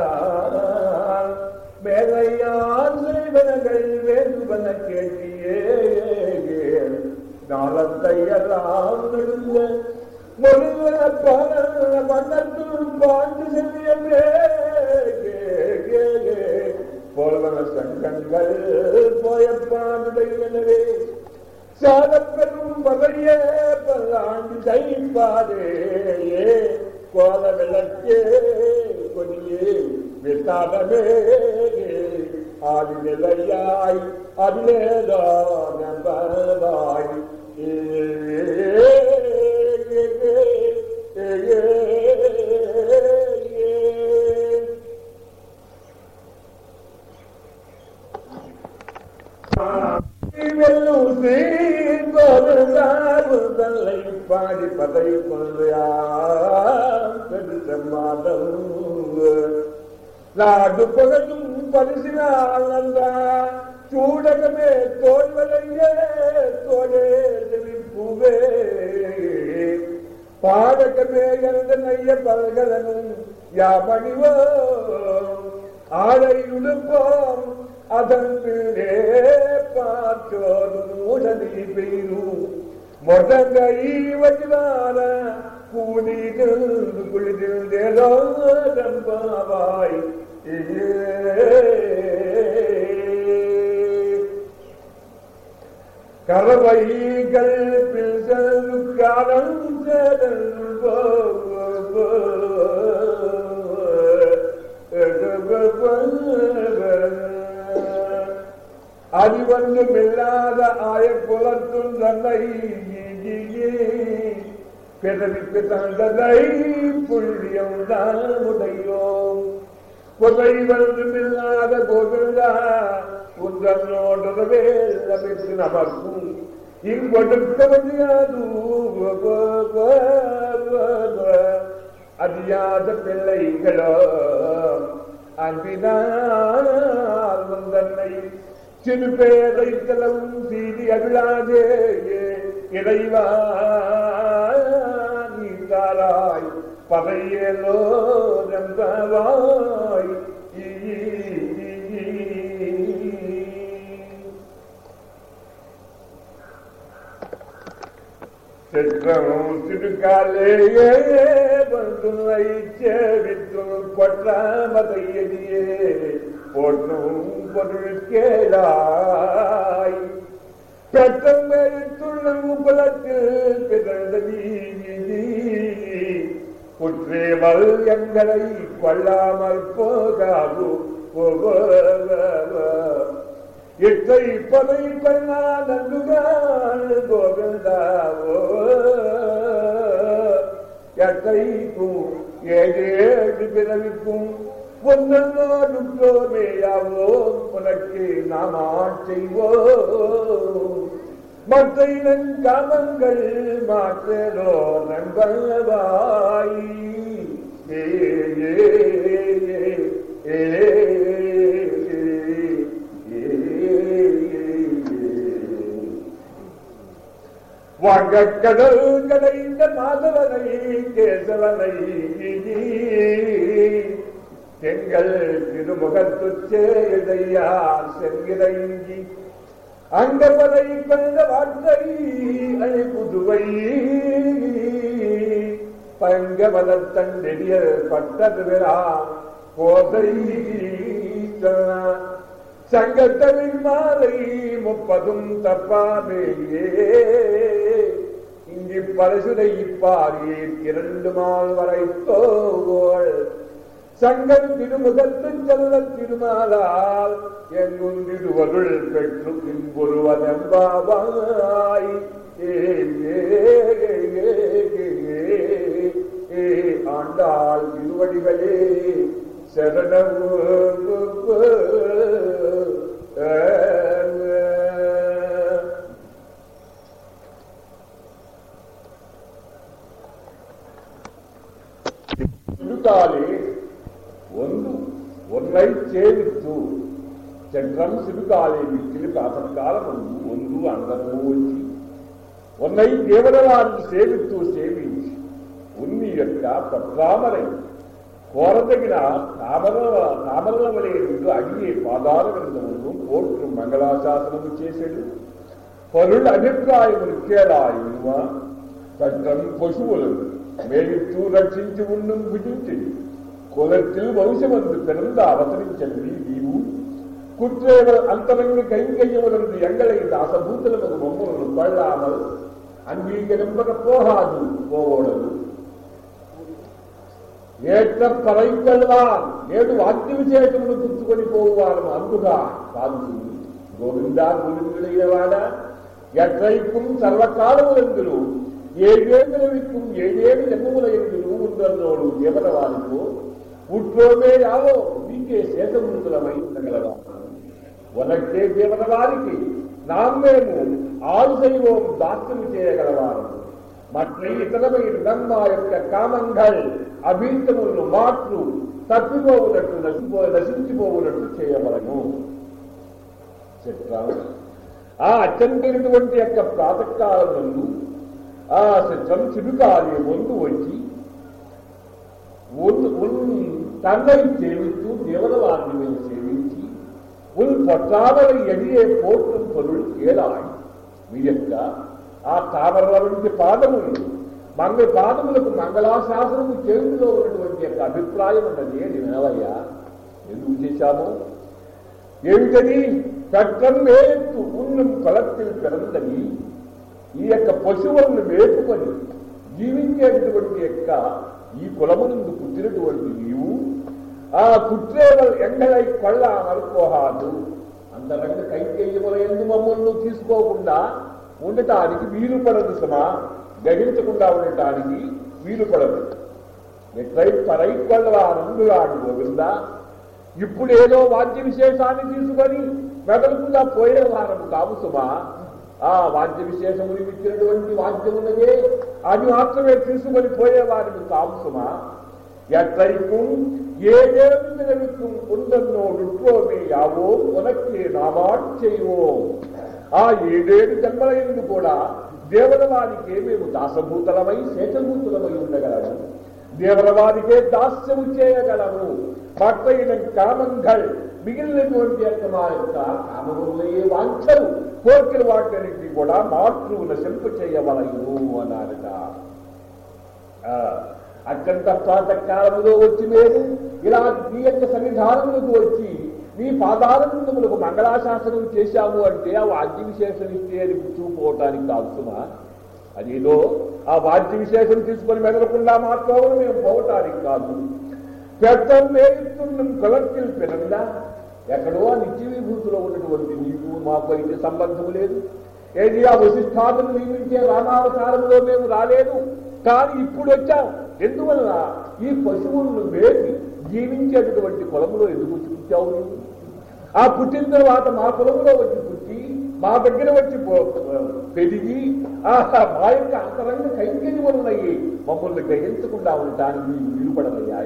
நீராடுவார் மேலையான் செய்வனகள் வேண்டுவன கேட்டியே நாளத்தை எல்லாம் நெடுந்த மொழிவன பல பாண்டு செல்வியமே போலவன சங்கங்கள் போயப்பாடுடையனவே. சாதப்பெரும் பகையே பல்லாண்டு தைப்பாதே கோல விளக்கே கொடியே விசாதமே ஆதி நிலையாய் அதிலேதோ பிரமாதம் நாடு பகலும் பரிசினானந்தா சூடகமே தோல்வலையே தோழே பூவே. பாடகமே எந்த நைய பல்கலனும் யா பணிவோம் ஆடையுடுப்போம் அதன் பின்னே பார்த்தோதும் உடனே பெய்யும் மொடங்கை வஜிலான கூனிதில் குளிதில் தேதாரம்பாவாய் கரவைகள் பில்சல் காலம் சேதல் அறிவன்னும் இல்லாத ஆய குலத்தும் தன்னை பிறவிக்கு தந்ததை புள்ளியம் தான் உடையோம். புதை வந்துமில்லாத கோவிந்தா உந்தன்னோடவே லபித்து நமக்கும். இங்கொடுக்க முடியாது அறியாத பிள்ளைகளோ அன்பினால் வந்தன்னை. சிறு பேரை தலவும் சீதி அருளாதே இறைவா. இருந்தாராய் பதையலோ நந்தவாய் செற்றமும் திருக்காலேயே வந்து சேவித்து கொட்டாமதையடியே போற்றும் பொருள் கேளாய் பெற்றம்பெருத்துள்ள குலத்தில் பிறந்த நீ குற்றேமல் எங்களை கொல்லாமல் போகாது. இத்தை பதை பண்ணானந்துகான கோவிந்தாவோ எத்தைக்கும் ஏழேழு பிறவிக்கும் ஒன்னோடுட்டோமேயாவோ உனக்கு நாம் ஆட்செய்வோம். மற்ற காமங்கள் மாற்றலோ நண்பவாய் ஏ ஏ ஏ வங்கக்கடல் கடைந்த மாதவனை கேசவனை எங்கள் திருமுகத்து சேதையா அங்கமலை கந்த வார்த்தை அணி புதுவை. பங்கவலத்தண்டெறிய பட்டதுவிரான் போதை சங்கத்தமிழ் மாலை முப்பதும் தப்பாதேயே இங்கு பரசுரை இப்பார் இரண்டு மால் வரை போவோள் சங்கம் திருமுகத்துச் செல்ல திருமாலால் எங்கும் திருவருள் பெற்று பின்புருவதம்பாவாய் ஆண்டாள் திருவடிகளே சரணவு திருத்தாலே ಒನ್ನೈ ಸೇವಿತ್ತು చక్రం సిరుకాలి మిక్కిలి ప్రాతకాలమందు ಒಂದು అందరూ వచ్చి ఒన్నై దేవరవారిని సేవిస్తూ సేవించి ఉన్ని యొక్క పట్రామరై కోరదగిన తామర తామరల వలె రెండు అడిగే పాదాల విందమును కోర్టు మంగళాశాసనము చేసేడు పరుల అభిప్రాయములు కేడాయువ చట్టం పశువులను మేలిత్తూ రక్షించి ఉండం భుజించింది குலத்தில் வம்ச வந்து అవతరించండి నీవు. நீவு குற்றேவர் அந்தரங்கு ఎంగళై எங்களை இந்த அசபூத்தலது பொம்மர்களும் கொள்ளாமல் அங்கீகரிப்பக போகாது போவோடது ఏట పరైకల్వా నేడు వాక్య విశేషములు గుర్తుకొని పోవాలను అందుగా కాదు గోవిందా గోవిందుడైనవాడ ఎట్లైకుం సర్వకాలములందులు ఏడేంద్రవిక్కుం ఏడేమి జన్మములైన నువ్వు ఉండన్నోడు ఎవరి వారికో ఉట్లోమే యావో నీకే శేషమృతులమై ఉండగలవా? వనక్కే దేవరవారికి నామేము ఆరు దైవం దాస్యము చేయగలవారు మట్టి ఇతరమైన బ్రహ్మ యొక్క కామంగల్ అభీష్టములను మాట్లు తప్పిపోవునట్టు నశిపో నశించిపోవునట్టు చేయవలను. చిత్రం ఆ అత్యంతటువంటి యొక్క ప్రాతకాలం ముందు ఆ చిత్రం చిరుకాలి ముందు వచ్చి ఉన్ தன்னை சேமித்து தேவதவார்களை சேமித்து உன் பற்றாதலை எதிரே போற்றும் பொருள் கேளாய் మీయొక్క ఆ తామరవంటి పాదములు మంగ పాదములకు మంగళాశాసనము చేతిలో ఉన్నటువంటి యొక్క అభిప్రాయం ఉన్నది ఏది వినవయ్యా. ఎందుకు చేశాము? ఏమిటది? చట్టం వేత్తు ఉన్నం కొలత్తిల్ పిరందని ఈ యొక్క పశువులను వేపుకొని జీవించేటటువంటి యొక్క ఈ కులమునందు పుట్టినటువంటి నీవు ఆ కుట్రేవల్ ఎండలై కొళ్ళ మరుకోహాదు అంతరంగ కైకేయముల ఎందు మమ్మల్ని తీసుకోకుండా ఉండటానికి వీలు పడదు సమా. గ్రహించకుండా ఉండటానికి వీలు పడదు. ఎట్లై పరై కొళ్ళవా నందులాడు గోవిందా? ఇప్పుడేదో వాద్య విశేషాన్ని తీసుకొని మెదలుకుండా పోయే వారం కావు సుమా. ఆ వాద్య విశేషములు ఇచ్చినటువంటి వాద్యములవే అది మాత్రమే తీసుకొని పోయేవారిని కాంసుమా எத்தரிக்கும் ఏదేమి நிலவிக்கும் குந்தன்னோடு உற்றோமே யாவோம் உனக்கே நாமாட் செய்வோம் ఆ ఏడేడు జన్మల ఎందు కూడా దేవుల వారికే మేము దాసభూతలమై శేషభూతులమై ఉండగలము. దేవుల వారికే దాస్యము చేయగలము. పట్టయిన కామంఘల్ మిగిలినటువంటి యొక్క మా యొక్క కామములయ్యే వాంఛలు. కోరికలు వాటిని కూడా మార్పు నశింప చేయవలయు అన్నారట. అత్యంత ప్రాతకాలములో వచ్చి మేము ఇలా నీ యొక్క సన్నిధానములకు వచ్చి నీ పాదారందములకు మంగళాశాసనం చేశాము అంటే ఆ వాద్య విశేషం ఇస్తే అది చూపోవటానికి కాదు అదేదో ఆ వాద్య విశేషం తీసుకొని మెదలకుండా మాత్రం మేము పోవటానికి కాదు. పెద్దం వేయిస్తున్నాం కలర్కిల్ ఎక్కడో ఆ ఉన్నటువంటి నీకు మాకు అయితే సంబంధం లేదు. ఏది ఆ వశిష్ఠాదులు నియమించే రామావతారంలో మేము రాలేదు. కానీ ఇప్పుడు వచ్చాం. ఎందువల్ల? ఈ పశువులను వేసి జీవించేటటువంటి పొలంలో ఎందుకు పుట్టావు నీవు? ఆ పుట్టిన తర్వాత మా పొలంలో వచ్చి పుట్టి మా దగ్గర వచ్చి పెరిగి ఆ మా యొక్క అంతరంగ కైంకర్యములయ్యి మమ్మల్ని గ్రహించకుండా ఉండటానికి మీకు వీలుపడదయ్యా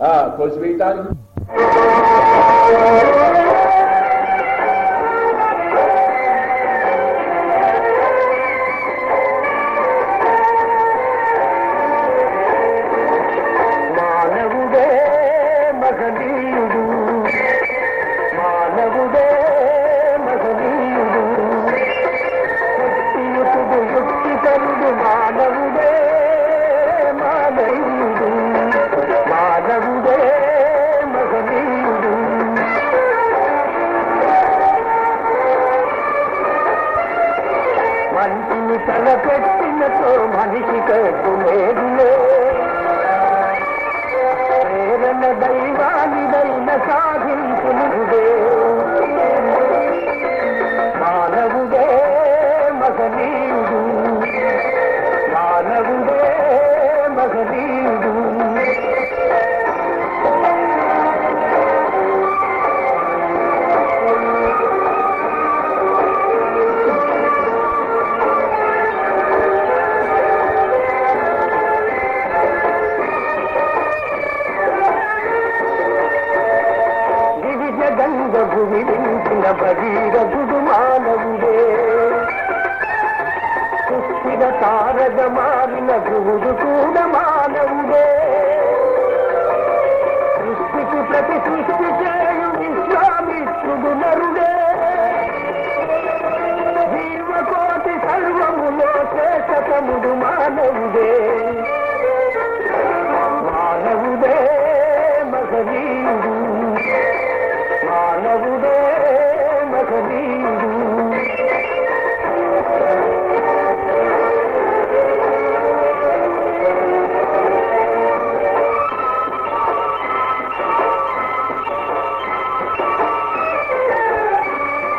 Ah, close to. మారిన గురుడు కూడా మానవుడే సృష్టికి ప్రతి సృష్టి చేయు విశ్వామిత్రుడు నరుడే జీవకోటి సర్వములో శేషతముడు మానవుడే.